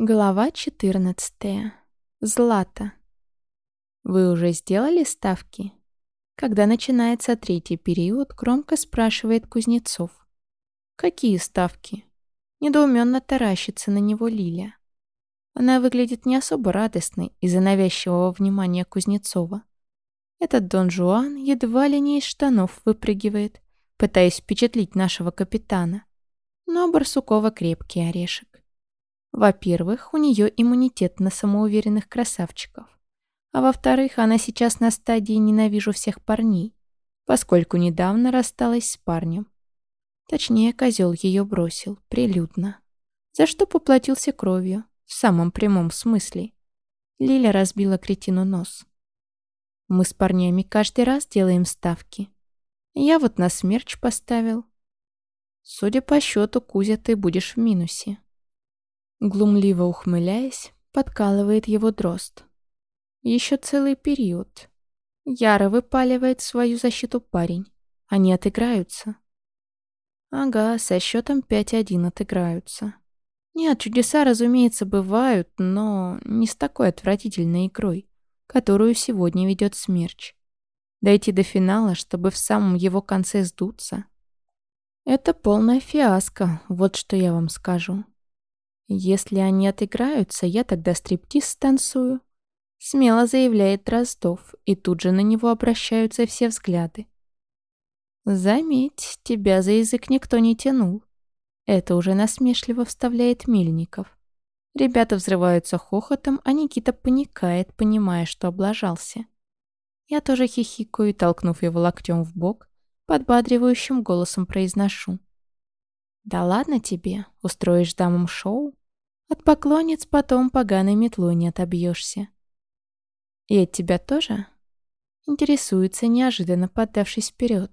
Глава 14. Злата. Вы уже сделали ставки? Когда начинается третий период, громко спрашивает Кузнецов. Какие ставки? Недоуменно таращится на него Лиля. Она выглядит не особо радостной из-за навязчивого внимания Кузнецова. Этот Дон Жуан едва ли не из штанов выпрыгивает, пытаясь впечатлить нашего капитана. Но Барсукова крепкий орешек. Во-первых, у нее иммунитет на самоуверенных красавчиков. А во-вторых, она сейчас на стадии «ненавижу всех парней», поскольку недавно рассталась с парнем. Точнее, козел ее бросил, прилюдно. За что поплатился кровью, в самом прямом смысле. Лиля разбила кретину нос. Мы с парнями каждый раз делаем ставки. Я вот на смерч поставил. Судя по счету, Кузя, ты будешь в минусе. Глумливо ухмыляясь, подкалывает его дрозд. Еще целый период. Яро выпаливает свою защиту парень. Они отыграются. Ага, со счетом 5-1 отыграются. Нет, чудеса, разумеется, бывают, но не с такой отвратительной игрой, которую сегодня ведет Смерч. Дойти до финала, чтобы в самом его конце сдуться. Это полная фиаско, вот что я вам скажу. «Если они отыграются, я тогда стриптиз станцую», — смело заявляет Дроздов, и тут же на него обращаются все взгляды. «Заметь, тебя за язык никто не тянул». Это уже насмешливо вставляет Мельников. Ребята взрываются хохотом, а Никита паникает, понимая, что облажался. Я тоже хихикаю, толкнув его локтем в бок, подбадривающим голосом произношу. «Да ладно тебе, устроишь дамам шоу?» От поклонниц потом поганой метлой не отобьешься. И от тебя тоже? Интересуется, неожиданно поддавшись вперед.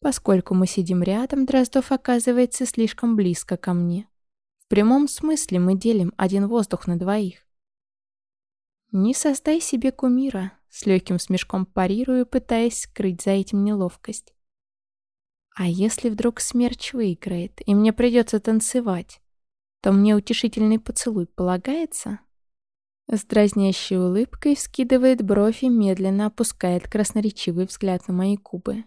Поскольку мы сидим рядом, Дроздов оказывается слишком близко ко мне. В прямом смысле мы делим один воздух на двоих. Не создай себе кумира, с легким смешком парирую, пытаясь скрыть за этим неловкость. А если вдруг смерч выиграет, и мне придется танцевать? То мне утешительный поцелуй полагается?» С дразнящей улыбкой вскидывает бровь и медленно опускает красноречивый взгляд на мои губы.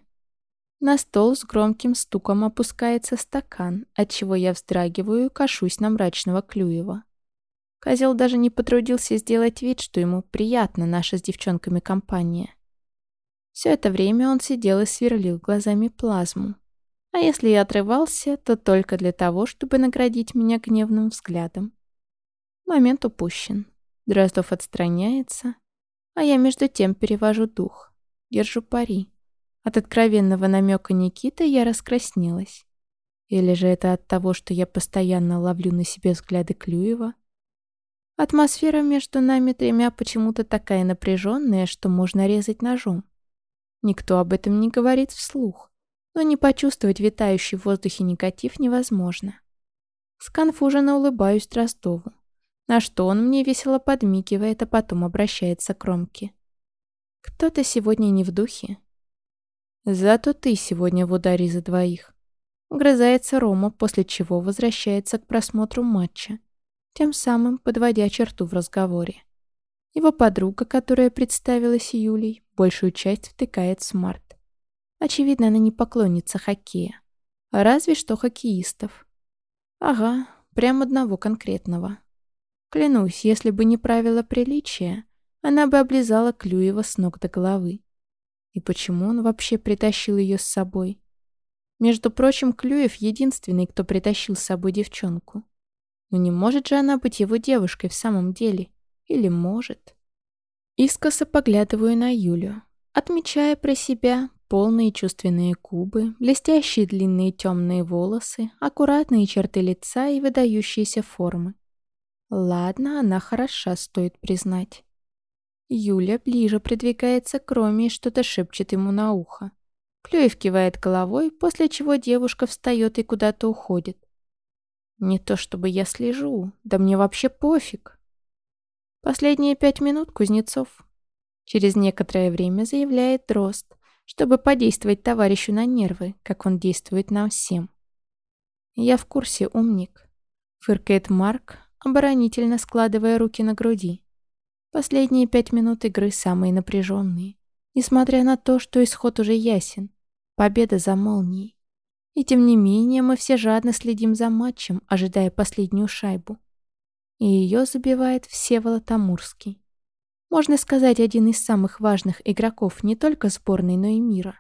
На стол с громким стуком опускается стакан, отчего я вздрагиваю и кашусь на мрачного Клюева. Козел даже не потрудился сделать вид, что ему приятна наша с девчонками компания. Все это время он сидел и сверлил глазами плазму, а если и отрывался, то только для того, чтобы наградить меня гневным взглядом. Момент упущен. Дроздов отстраняется, а я между тем перевожу дух. Держу пари. От откровенного намека Никиты я раскраснелась. Или же это от того, что я постоянно ловлю на себе взгляды Клюева? Атмосфера между нами тремя почему-то такая напряженная, что можно резать ножом. Никто об этом не говорит вслух но не почувствовать витающий в воздухе негатив невозможно. Сконфуженно улыбаюсь Ростову, на что он мне весело подмигивает, а потом обращается к Ромке. «Кто-то сегодня не в духе». «Зато ты сегодня в ударе за двоих». Грызается Рома, после чего возвращается к просмотру матча, тем самым подводя черту в разговоре. Его подруга, которая представилась Юлей, большую часть втыкает смарт. Очевидно, она не поклонница хоккея. Разве что хоккеистов. Ага, прям одного конкретного. Клянусь, если бы не правила приличия, она бы облизала Клюева с ног до головы. И почему он вообще притащил ее с собой? Между прочим, Клюев единственный, кто притащил с собой девчонку. Но не может же она быть его девушкой в самом деле? Или может? Искоса поглядываю на Юлю, отмечая про себя, Полные чувственные губы, блестящие длинные темные волосы, аккуратные черты лица и выдающиеся формы. Ладно, она хороша, стоит признать. Юля ближе придвигается к Роме и что-то шепчет ему на ухо. Клюев кивает головой, после чего девушка встает и куда-то уходит. Не то чтобы я слежу, да мне вообще пофиг. Последние пять минут Кузнецов. Через некоторое время заявляет Дрозд, чтобы подействовать товарищу на нервы, как он действует нам всем. «Я в курсе, умник», — фыркает Марк, оборонительно складывая руки на груди. Последние пять минут игры самые напряженные, несмотря на то, что исход уже ясен. Победа за молнией. И тем не менее мы все жадно следим за матчем, ожидая последнюю шайбу. И ее забивает Всеволод Амурский. Можно сказать, один из самых важных игроков не только сборной, но и мира.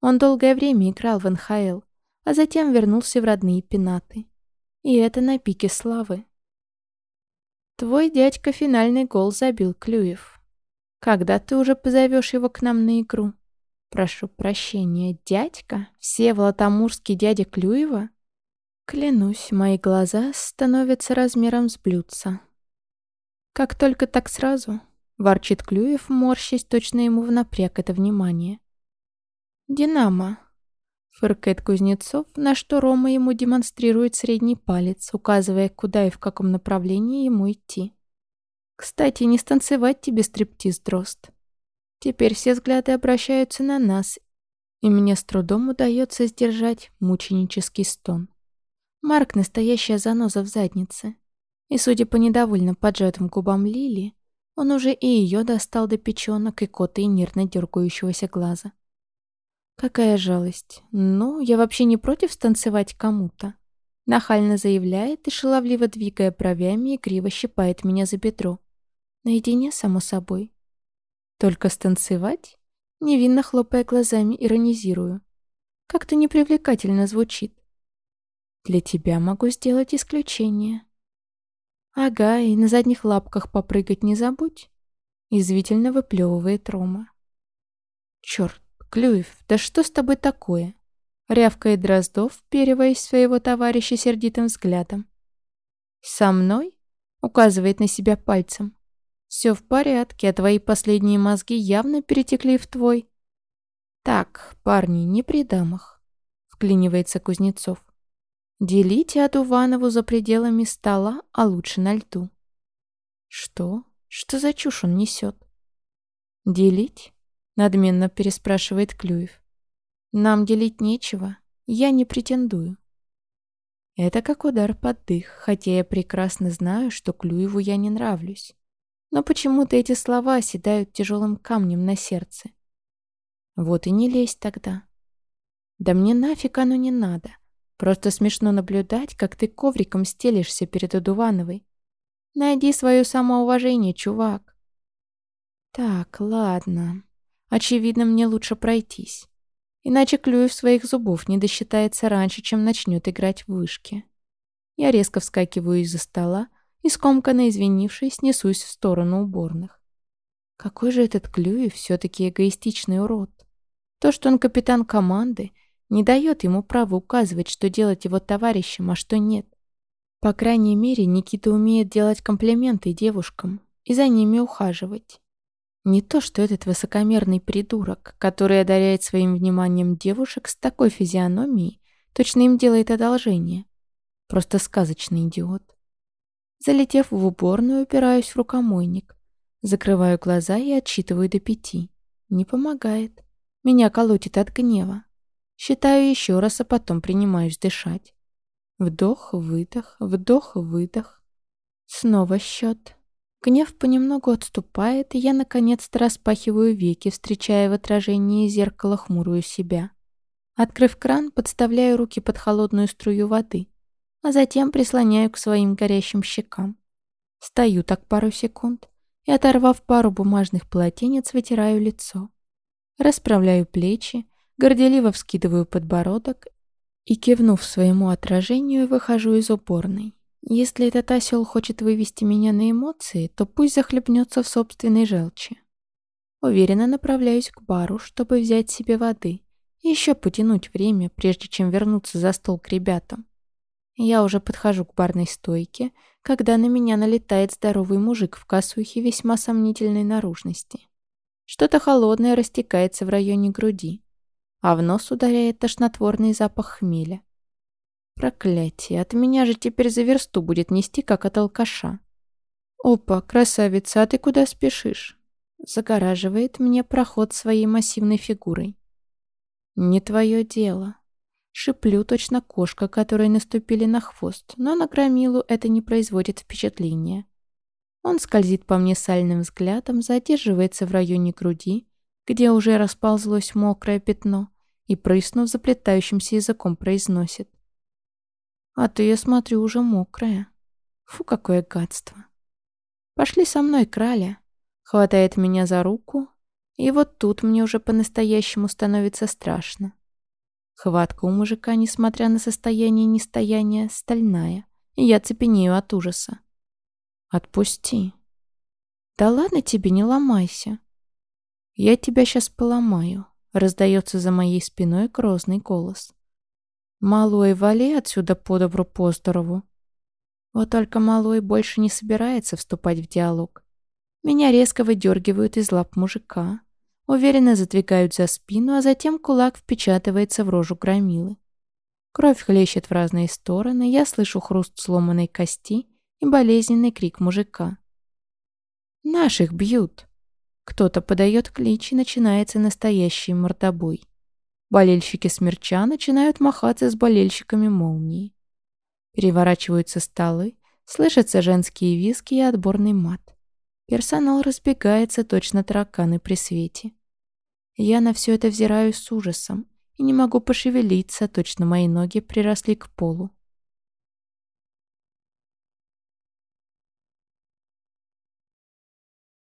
Он долгое время играл в НХЛ, а затем вернулся в родные пенаты. И это на пике славы. Твой дядька финальный гол забил Клюев. Когда ты уже позовешь его к нам на игру? Прошу прощения, дядька? Всеволод Амурский дядя Клюева? Клянусь, мои глаза становятся размером с блюдца. Как только так сразу, Ворчит Клюев, морщась, точно ему в напряг это внимание. «Динамо», — фыркает Кузнецов, на что Рома ему демонстрирует средний палец, указывая, куда и в каком направлении ему идти. «Кстати, не станцевать тебе стриптиз, Дрозд. Теперь все взгляды обращаются на нас, и мне с трудом удается сдержать мученический стон. Марк — настоящая заноза в заднице. И, судя по недовольно поджатым губам Лили, он уже и ее достал до печенок и кота и нервно дергающегося глаза. Какая жалость. Ну, я вообще не против станцевать кому-то. Нахально заявляет и, шаловливо двигая бровями, игриво щипает меня за бедро. Наедине, само собой. Только станцевать? Невинно хлопая глазами, иронизирую. Как-то непривлекательно звучит. Для тебя могу сделать исключение. «Ага, и на задних лапках попрыгать не забудь», — извительно выплевывает Рома. «Черт, Клюев, да что с тобой такое?» — рявкает Дроздов, впериваясь своего товарища сердитым взглядом. «Со мной?» — указывает на себя пальцем. «Все в порядке, а твои последние мозги явно перетекли в твой». «Так, парни, не при дамах», — вклинивается Кузнецов. Делите Адуванову за пределами стола, а лучше на льду. Что? Что за чушь он несет? Делить? Надменно переспрашивает Клюев. Нам делить нечего, я не претендую. Это как удар под дых, хотя я прекрасно знаю, что Клюеву я не нравлюсь. Но почему-то эти слова оседают тяжелым камнем на сердце. Вот и не лезь тогда. Да мне нафиг оно не надо. Просто смешно наблюдать, как ты ковриком стелишься перед Адувановой. Найди свое самоуважение, чувак. Так, ладно. Очевидно, мне лучше пройтись. Иначе Клюев своих зубов не досчитается раньше, чем начнет играть в вышки. Я резко вскакиваю из-за стола и, скомканно извинившись, несусь в сторону уборных. Какой же этот Клюев все-таки эгоистичный урод. То, что он капитан команды не дает ему права указывать, что делать его товарищам, а что нет. По крайней мере, Никита умеет делать комплименты девушкам и за ними ухаживать. Не то, что этот высокомерный придурок, который одаряет своим вниманием девушек с такой физиономией, точно им делает одолжение. Просто сказочный идиот. Залетев в уборную, упираюсь в рукомойник. Закрываю глаза и отсчитываю до пяти. Не помогает. Меня колотит от гнева. Считаю еще раз, а потом принимаюсь дышать. Вдох, выдох, вдох, выдох. Снова счет. Гнев понемногу отступает, и я наконец-то распахиваю веки, встречая в отражении зеркала хмурую себя. Открыв кран, подставляю руки под холодную струю воды, а затем прислоняю к своим горящим щекам. Стою так пару секунд и, оторвав пару бумажных полотенец, вытираю лицо. Расправляю плечи, горделиво вскидываю подбородок и, кивнув своему отражению, выхожу из уборной. Если этот осел хочет вывести меня на эмоции, то пусть захлебнется в собственной желчи. Уверенно направляюсь к бару, чтобы взять себе воды и еще потянуть время, прежде чем вернуться за стол к ребятам. Я уже подхожу к барной стойке, когда на меня налетает здоровый мужик в косухе весьма сомнительной наружности. Что-то холодное растекается в районе груди а в нос ударяет тошнотворный запах хмеля. Проклятие, от меня же теперь за версту будет нести, как от алкаша. «Опа, красавица, а ты куда спешишь?» Загораживает мне проход своей массивной фигурой. «Не твое дело». Шиплю точно кошка, которой наступили на хвост, но на громилу это не производит впечатления. Он скользит по мне сальным взглядом, задерживается в районе груди, где уже расползлось мокрое пятно, и, прыснув заплетающимся языком, произносит. «А ты, я смотрю, уже мокрая. Фу, какое гадство!» «Пошли со мной, краля!» Хватает меня за руку, и вот тут мне уже по-настоящему становится страшно. Хватка у мужика, несмотря на состояние нестояния, стальная, и я цепенею от ужаса. «Отпусти». «Да ладно тебе, не ломайся». «Я тебя сейчас поломаю», — раздается за моей спиной грозный голос. «Малой, вали отсюда по добру, по здорову». Вот только Малой больше не собирается вступать в диалог. Меня резко выдергивают из лап мужика, уверенно задвигают за спину, а затем кулак впечатывается в рожу громилы. Кровь хлещет в разные стороны, я слышу хруст сломанной кости и болезненный крик мужика. «Наших бьют!» Кто-то подает клич, и начинается настоящий мордобой. Болельщики смерча начинают махаться с болельщиками молнии. Переворачиваются столы, слышатся женские виски и отборный мат. Персонал разбегается точно тараканы при свете. Я на все это взираю с ужасом и не могу пошевелиться, точно мои ноги приросли к полу.